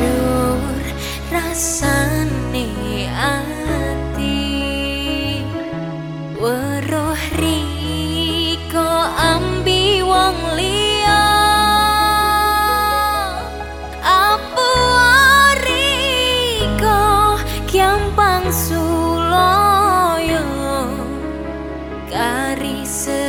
ancur rasane ati. Weruh riko ambi wong liya. Apa riko gampang suloyo. Karise